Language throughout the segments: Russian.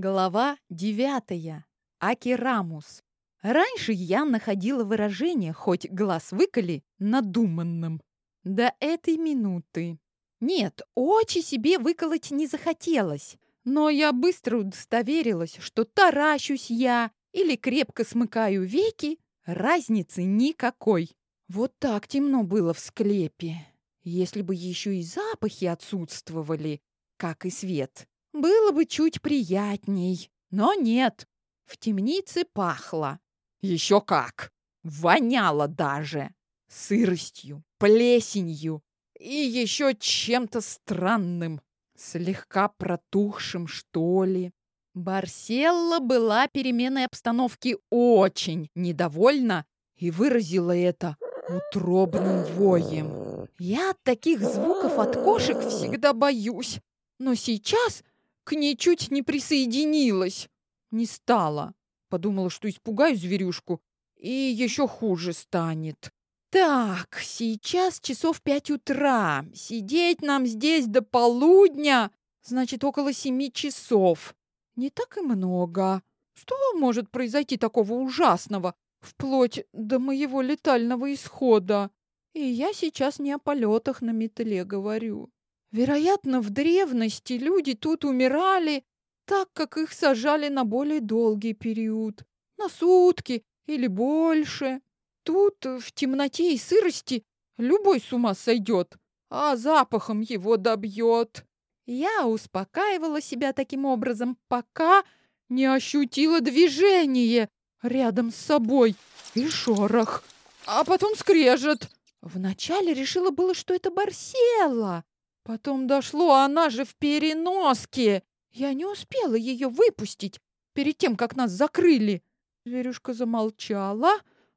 Глава девятая. Акирамус. Раньше я находила выражение, хоть глаз выколи, надуманным. До этой минуты. Нет, очи себе выколоть не захотелось. Но я быстро удостоверилась, что таращусь я или крепко смыкаю веки, разницы никакой. Вот так темно было в склепе. Если бы еще и запахи отсутствовали, как и свет, было бы чуть приятней. Но нет, в темнице пахло. Еще как! Воняло даже. Сыростью, плесенью и еще чем-то странным, слегка протухшим, что ли. Барселла была переменой обстановки очень недовольна и выразила это утробным воем. Я от таких звуков от кошек всегда боюсь, но сейчас к ней чуть не присоединилась. Не стала. Подумала, что испугаю зверюшку, и еще хуже станет. Так, сейчас часов пять утра. Сидеть нам здесь до полудня, значит, около семи часов. Не так и много. Что может произойти такого ужасного, вплоть до моего летального исхода? И я сейчас не о полетах на метле говорю. Вероятно, в древности люди тут умирали, так как их сажали на более долгий период, на сутки или больше. Тут в темноте и сырости любой с ума сойдет, а запахом его добьет. Я успокаивала себя таким образом, пока не ощутила движение рядом с собой и шорох, а потом скрежет. Вначале решила было, что это Барсела, Потом дошло, она же в переноске. Я не успела ее выпустить перед тем, как нас закрыли. Зверюшка замолчала.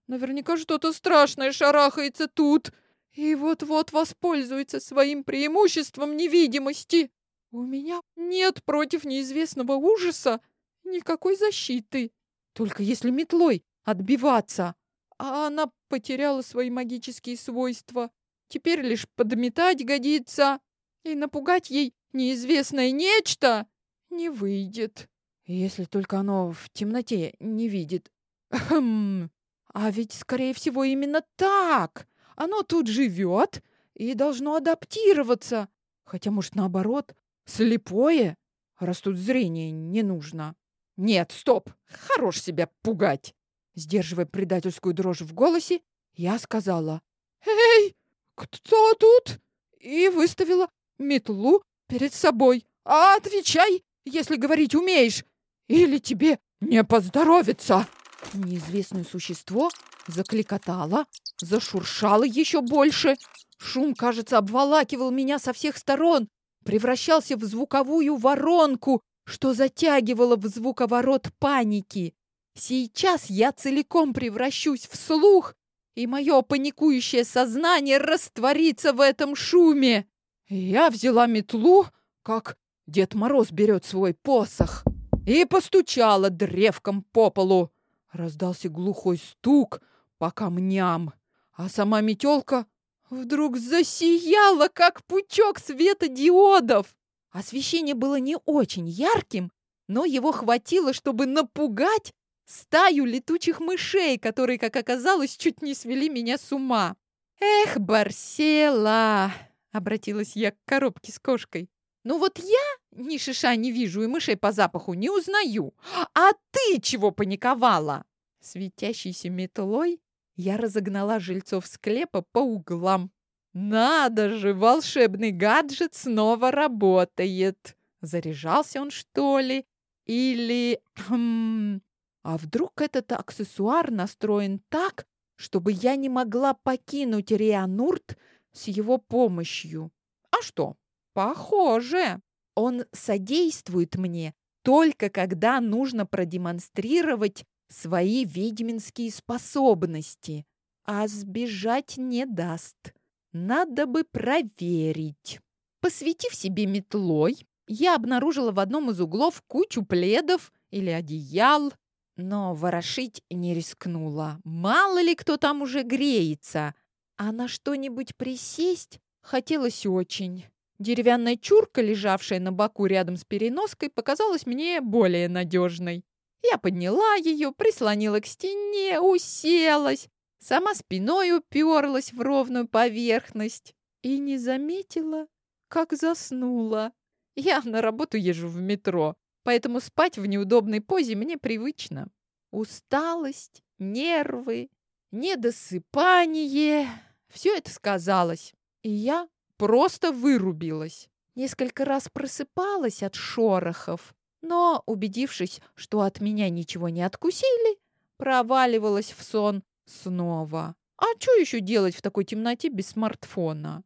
Наверняка что-то страшное шарахается тут. И вот-вот воспользуется своим преимуществом невидимости. У меня нет против неизвестного ужаса никакой защиты. Только если метлой отбиваться. А она потеряла свои магические свойства. Теперь лишь подметать годится. И напугать ей неизвестное нечто не выйдет. Если только оно в темноте не видит. Хм, а ведь, скорее всего, именно так. Оно тут живет и должно адаптироваться. Хотя, может, наоборот, слепое, раз тут зрение не нужно. Нет, стоп, хорош себя пугать. Сдерживая предательскую дрожь в голосе, я сказала «Эй, кто тут?» и выставила метлу перед собой. А отвечай, если говорить умеешь, или тебе не поздоровится. Неизвестное существо закликотало, зашуршало еще больше. Шум, кажется, обволакивал меня со всех сторон, превращался в звуковую воронку, что затягивало в звуковорот паники. Сейчас я целиком превращусь в слух, и мое паникующее сознание растворится в этом шуме. Я взяла метлу, как Дед Мороз берет свой посох, и постучала древком по полу. Раздался глухой стук по камням, а сама метелка вдруг засияла, как пучок светодиодов. Освещение было не очень ярким, но его хватило, чтобы напугать стаю летучих мышей, которые, как оказалось, чуть не свели меня с ума. Эх, Барсела! Обратилась я к коробке с кошкой. Ну вот я ни шиша не вижу и мышей по запаху не узнаю. А ты чего паниковала? Светящейся метлой я разогнала жильцов склепа по углам. Надо же, волшебный гаджет снова работает. Заряжался он, что ли? Или... Хм, а вдруг этот аксессуар настроен так, чтобы я не могла покинуть Рианурт с его помощью. А что? Похоже. Он содействует мне только когда нужно продемонстрировать свои ведьминские способности, а сбежать не даст. Надо бы проверить. Посветив себе метлой, я обнаружила в одном из углов кучу пледов или одеял, но ворошить не рискнула. Мало ли кто там уже греется. А на что-нибудь присесть хотелось очень. Деревянная чурка, лежавшая на боку рядом с переноской, показалась мне более надежной. Я подняла ее, прислонила к стене, уселась, сама спиной уперлась в ровную поверхность и не заметила, как заснула. Я на работу езжу в метро, поэтому спать в неудобной позе мне привычно. Усталость, нервы, недосыпание – все это сказалось, и я просто вырубилась. Несколько раз просыпалась от шорохов, но, убедившись, что от меня ничего не откусили, проваливалась в сон снова. А что еще делать в такой темноте без смартфона?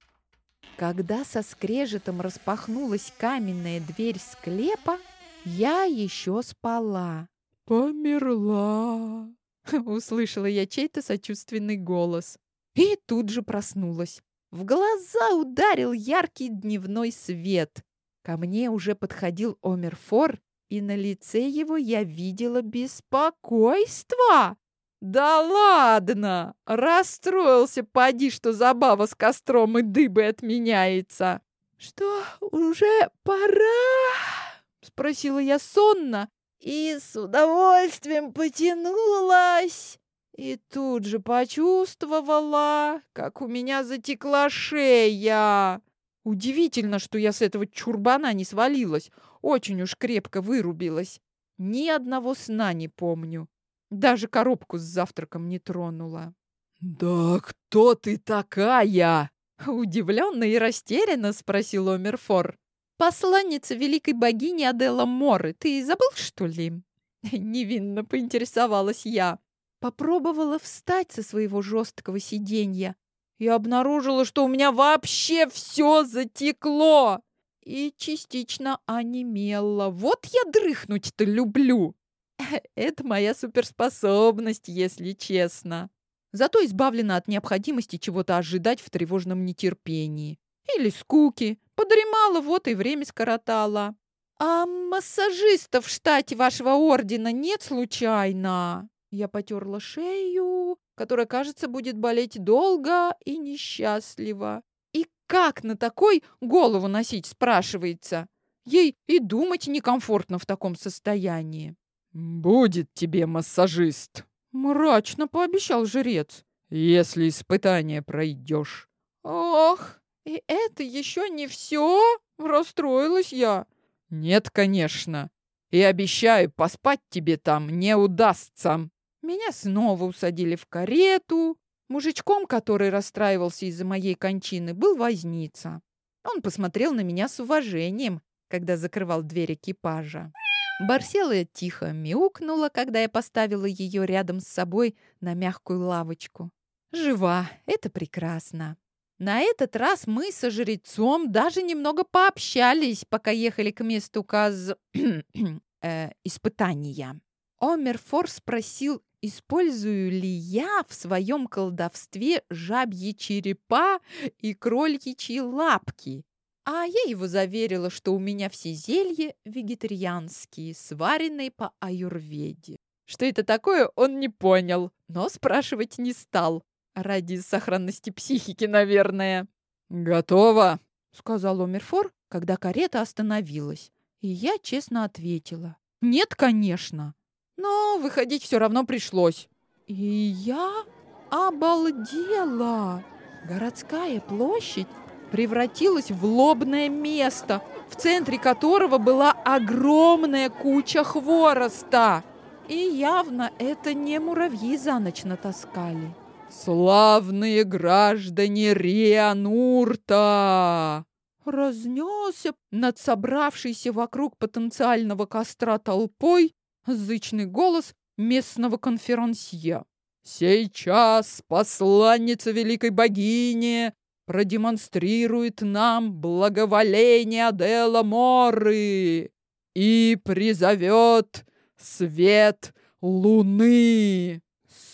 Когда со скрежетом распахнулась каменная дверь склепа, я еще спала. «Померла!» — услышала я чей-то сочувственный голос. И тут же проснулась. В глаза ударил яркий дневной свет. Ко мне уже подходил Омерфор, и на лице его я видела беспокойство. «Да ладно! Расстроился, поди, что забава с костром и дыбой отменяется!» «Что, уже пора?» — спросила я сонно и с удовольствием потянулась. И тут же почувствовала, как у меня затекла шея. Удивительно, что я с этого чурбана не свалилась. Очень уж крепко вырубилась. Ни одного сна не помню. Даже коробку с завтраком не тронула. «Да кто ты такая?» Удивленно и растерянно спросил Омерфор. «Посланница великой богини Адела Моры. Ты забыл, что ли?» Невинно поинтересовалась я. Попробовала встать со своего жесткого сиденья и обнаружила, что у меня вообще все затекло и частично онемело. Вот я дрыхнуть-то люблю. Это моя суперспособность, если честно. Зато избавлена от необходимости чего-то ожидать в тревожном нетерпении. Или скуки. Подремала, вот и время скоротала. А массажистов в штате вашего ордена нет случайно? Я потерла шею, которая, кажется, будет болеть долго и несчастливо. И как на такой голову носить, спрашивается? Ей и думать некомфортно в таком состоянии. «Будет тебе массажист», — мрачно пообещал жрец, «если испытание пройдешь». «Ох, и это еще не все?» — расстроилась я. «Нет, конечно. И обещаю, поспать тебе там не удастся». Меня снова усадили в карету. Мужичком, который расстраивался из-за моей кончины, был возница. Он посмотрел на меня с уважением, когда закрывал дверь экипажа. Барсела тихо мяукнула, когда я поставила ее рядом с собой на мягкую лавочку. Жива, это прекрасно. На этот раз мы со жрецом даже немного пообщались, пока ехали к месту каз... э, испытания. Омерфор спросил, использую ли я в своем колдовстве жабьи черепа и кроличьи лапки. А я его заверила, что у меня все зелья вегетарианские, сваренные по аюрведе. Что это такое, он не понял, но спрашивать не стал. Ради сохранности психики, наверное. «Готово», — сказал Омерфор, когда карета остановилась. И я честно ответила. «Нет, конечно». Но выходить все равно пришлось. И я обалдела. Городская площадь превратилась в лобное место, в центре которого была огромная куча хвороста. И явно это не муравьи за ночь натаскали. «Славные граждане Рианурта!» Разнесся над собравшейся вокруг потенциального костра толпой зычный голос местного конферансье. «Сейчас посланница великой богини продемонстрирует нам благоволение Адела Моры и призовет свет луны.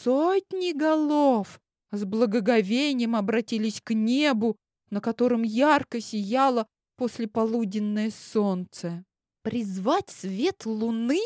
Сотни голов с благоговением обратились к небу, на котором ярко сияло послеполуденное солнце. Призвать свет луны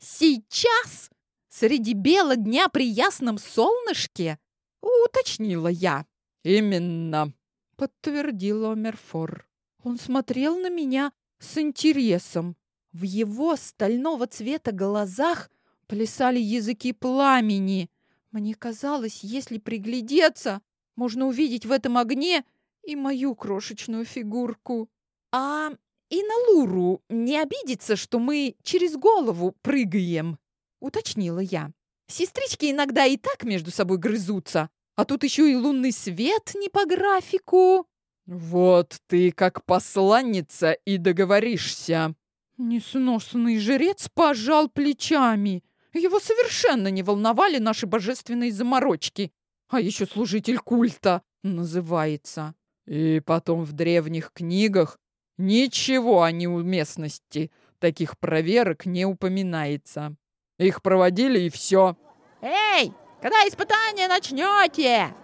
сейчас, среди бела дня при ясном солнышке? Уточнила я. Именно, подтвердил Омерфор. Он смотрел на меня с интересом. В его стального цвета глазах плясали языки пламени. Мне казалось, если приглядеться, можно увидеть в этом огне и мою крошечную фигурку. А и на Луру не обидится, что мы через голову прыгаем, уточнила я. Сестрички иногда и так между собой грызутся, а тут еще и лунный свет не по графику. Вот ты как посланница и договоришься. Несносный жрец пожал плечами. Его совершенно не волновали наши божественные заморочки. А еще служитель культа называется. И потом в древних книгах ничего о неуместности таких проверок не упоминается. Их проводили и все. «Эй, когда испытание начнете?»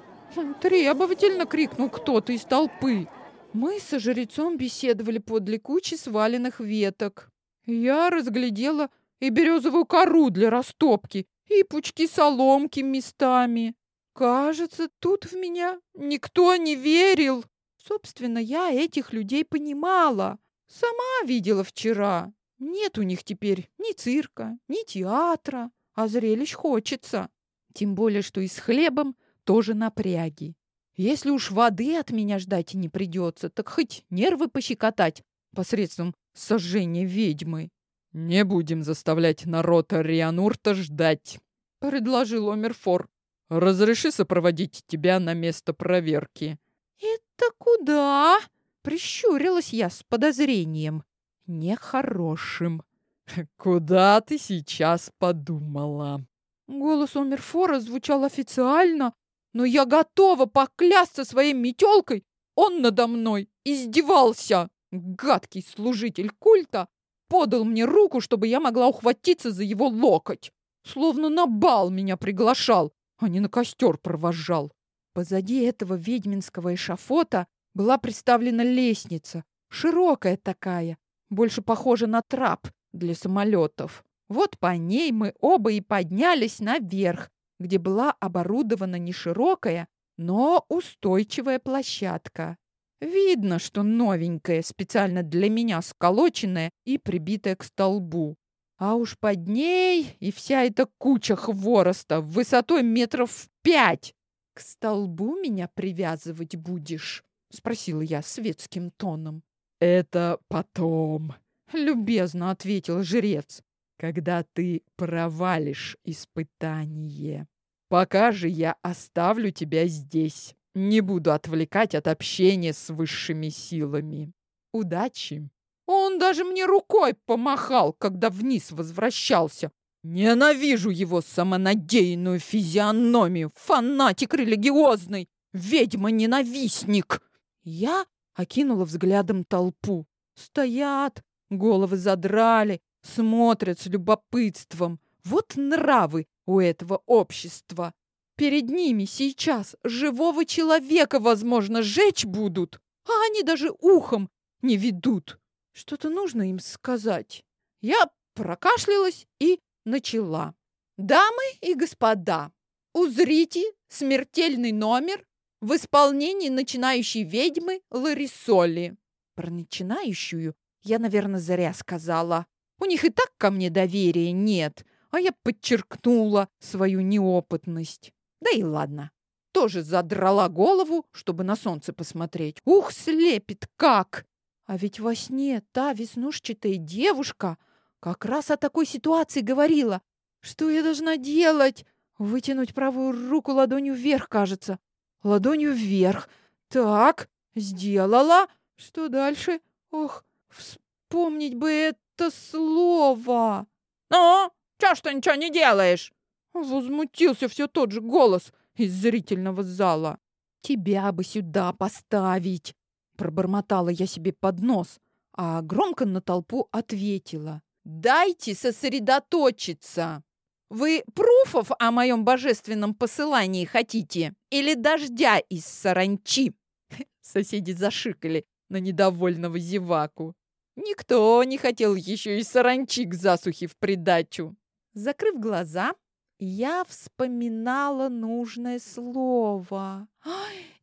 Требовательно крикнул кто-то из толпы. Мы со жрецом беседовали подле кучи сваленных веток. Я разглядела и березовую кору для растопки, и пучки соломки местами. Кажется, тут в меня никто не верил. Собственно, я этих людей понимала. Сама видела вчера. Нет у них теперь ни цирка, ни театра, а зрелищ хочется. Тем более, что и с хлебом тоже напряги. Если уж воды от меня ждать и не придется, так хоть нервы пощекотать посредством сожжения ведьмы. «Не будем заставлять народ Рианурта ждать», — предложил Омерфор. «Разреши сопроводить тебя на место проверки». «Это куда?» — прищурилась я с подозрением. «Нехорошим». «Куда ты сейчас подумала?» Голос Омерфора звучал официально, но я готова поклясться своей метелкой. Он надо мной издевался. Гадкий служитель культа подал мне руку, чтобы я могла ухватиться за его локоть. Словно на бал меня приглашал, а не на костер провожал. Позади этого ведьминского эшафота была приставлена лестница, широкая такая, больше похожа на трап для самолетов. Вот по ней мы оба и поднялись наверх, где была оборудована не широкая, но устойчивая площадка. Видно, что новенькая, специально для меня сколоченная и прибитая к столбу. А уж под ней и вся эта куча хвороста высотой метров в пять. «К столбу меня привязывать будешь?» — спросила я светским тоном. «Это потом», — любезно ответил жрец когда ты провалишь испытание. Пока же я оставлю тебя здесь. Не буду отвлекать от общения с высшими силами. Удачи. Он даже мне рукой помахал, когда вниз возвращался. Ненавижу его самонадеянную физиономию. Фанатик религиозный. Ведьма-ненавистник. Я окинула взглядом толпу. Стоят, головы задрали, смотрят с любопытством. Вот нравы у этого общества. Перед ними сейчас живого человека, возможно, жечь будут, а они даже ухом не ведут. Что-то нужно им сказать. Я прокашлялась и начала. Дамы и господа, узрите смертельный номер в исполнении начинающей ведьмы Ларисоли. Про начинающую я, наверное, зря сказала. У них и так ко мне доверия нет, а я подчеркнула свою неопытность. Да и ладно. Тоже задрала голову, чтобы на солнце посмотреть. Ух, слепит как! А ведь во сне та веснушчатая девушка как раз о такой ситуации говорила. Что я должна делать? Вытянуть правую руку ладонью вверх, кажется. Ладонью вверх. Так, сделала. Что дальше? Ох, вспомнить бы это слово!» «Ну, чё ж ты ничего не делаешь?» Возмутился все тот же голос из зрительного зала. «Тебя бы сюда поставить!» Пробормотала я себе под нос, а громко на толпу ответила. «Дайте сосредоточиться! Вы пруфов о моем божественном посылании хотите? Или дождя из саранчи?» Соседи зашикали на недовольного зеваку. Никто не хотел еще и саранчи к засухе в придачу. Закрыв глаза, я вспоминала нужное слово.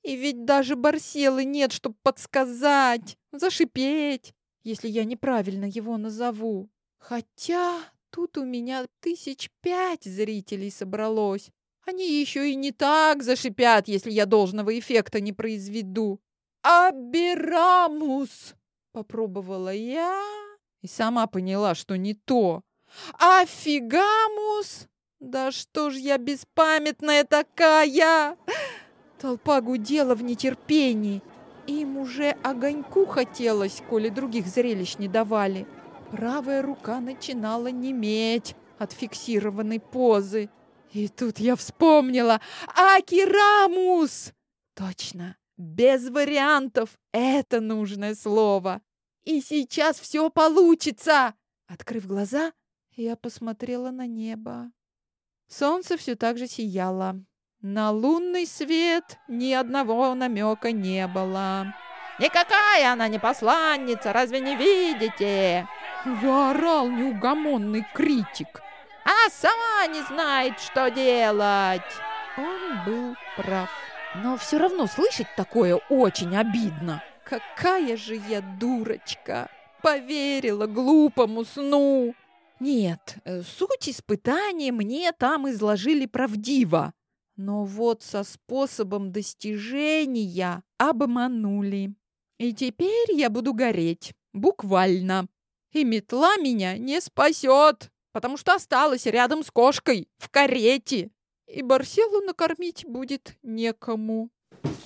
И ведь даже Барселы нет, чтобы подсказать, зашипеть, если я неправильно его назову. Хотя тут у меня тысяч пять зрителей собралось. Они еще и не так зашипят, если я должного эффекта не произведу. «Аберамус!» — попробовала я и сама поняла, что не то. «Афигамус! Да что ж я беспамятная такая!» Толпа гудела в нетерпении. Им уже огоньку хотелось, коли других зрелищ не давали. Правая рука начинала неметь от фиксированной позы. И тут я вспомнила «Акирамус!» Точно, без вариантов, это нужное слово. И сейчас все получится. Открыв глаза, я посмотрела на небо. Солнце все так же сияло. На лунный свет ни одного намека не было. «Никакая она не посланница, разве не видите?» Заорал неугомонный критик. «Она сама не знает, что делать!» Он был прав. Но все равно слышать такое очень обидно. Какая же я дурочка! Поверила глупому сну! Нет, э, суть испытания мне там изложили правдиво. Но вот со способом достижения обманули. И теперь я буду гореть, буквально. И метла меня не спасет, потому что осталась рядом с кошкой в карете. И Барселу накормить будет некому.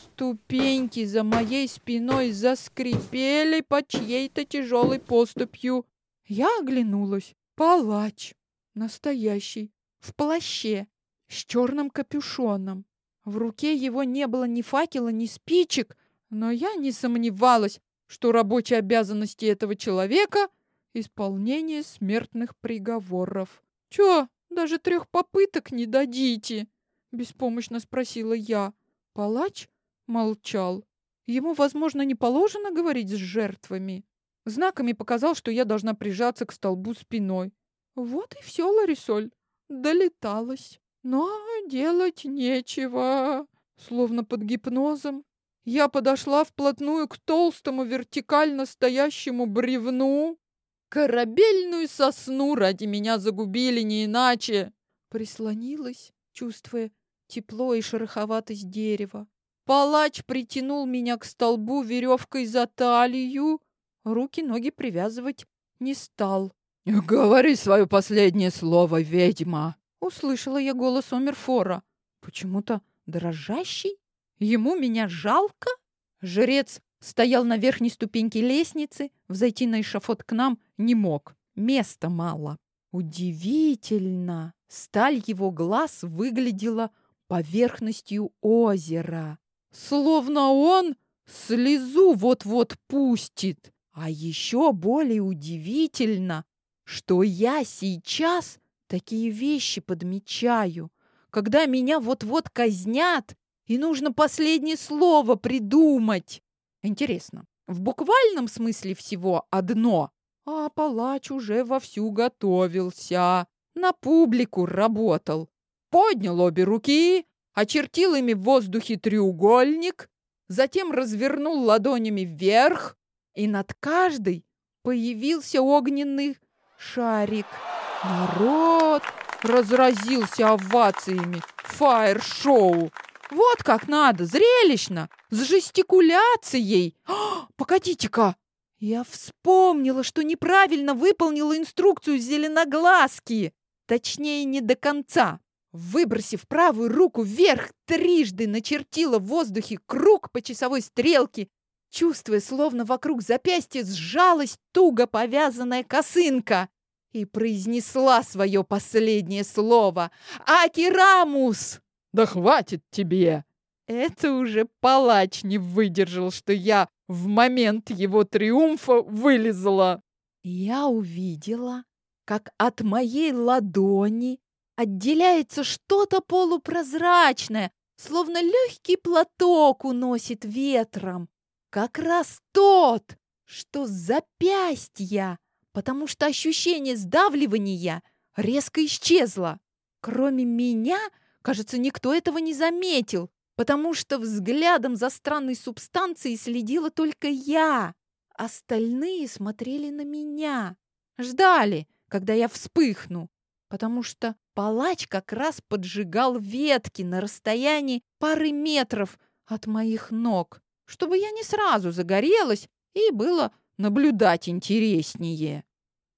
Ступеньки за моей спиной заскрипели под чьей-то тяжелой поступью. Я оглянулась. Палач. Настоящий. В плаще. С черным капюшоном. В руке его не было ни факела, ни спичек, но я не сомневалась, что рабочие обязанности этого человека — исполнение смертных приговоров. «Чё, даже трех попыток не дадите?» — беспомощно спросила я. Палач молчал. Ему, возможно, не положено говорить с жертвами. Знаками показал, что я должна прижаться к столбу спиной. Вот и все, Ларисоль, долеталась. Но делать нечего. Словно под гипнозом. Я подошла вплотную к толстому вертикально стоящему бревну. Корабельную сосну ради меня загубили не иначе. Прислонилась, чувствуя тепло и шероховатость дерева. Палач притянул меня к столбу веревкой за талию. Руки-ноги привязывать не стал. «Говори свое последнее слово, ведьма!» Услышала я голос Омерфора. Почему-то дрожащий. Ему меня жалко? Жрец стоял на верхней ступеньке лестницы, взойти на эшафот к нам не мог. Места мало. Удивительно! Сталь его глаз выглядела поверхностью озера. Словно он слезу вот-вот пустит. А еще более удивительно, что я сейчас такие вещи подмечаю, когда меня вот-вот казнят, и нужно последнее слово придумать. Интересно, в буквальном смысле всего одно, а палач уже вовсю готовился, на публику работал. Поднял обе руки, очертил ими в воздухе треугольник, затем развернул ладонями вверх, и над каждой появился огненный шарик. Народ разразился овациями. Фаер-шоу. Вот как надо, зрелищно, с жестикуляцией. А, Погодите-ка, я вспомнила, что неправильно выполнила инструкцию зеленоглазки. Точнее, не до конца. Выбросив правую руку вверх, трижды начертила в воздухе круг по часовой стрелке, чувствуя, словно вокруг запястья сжалась туго повязанная косынка, и произнесла свое последнее слово «Акирамус!» «Да хватит тебе!» Это уже палач не выдержал, что я в момент его триумфа вылезла. Я увидела, как от моей ладони отделяется что-то полупрозрачное, словно легкий платок уносит ветром. Как раз тот, что запястья, потому что ощущение сдавливания резко исчезло. Кроме меня, кажется, никто этого не заметил. потому что взглядом за странной субстанцией следила только я. Остальные смотрели на меня, ждали, когда я вспыхну, потому что палач как раз поджигал ветки на расстоянии пары метров от моих ног, чтобы я не сразу загорелась и было наблюдать интереснее.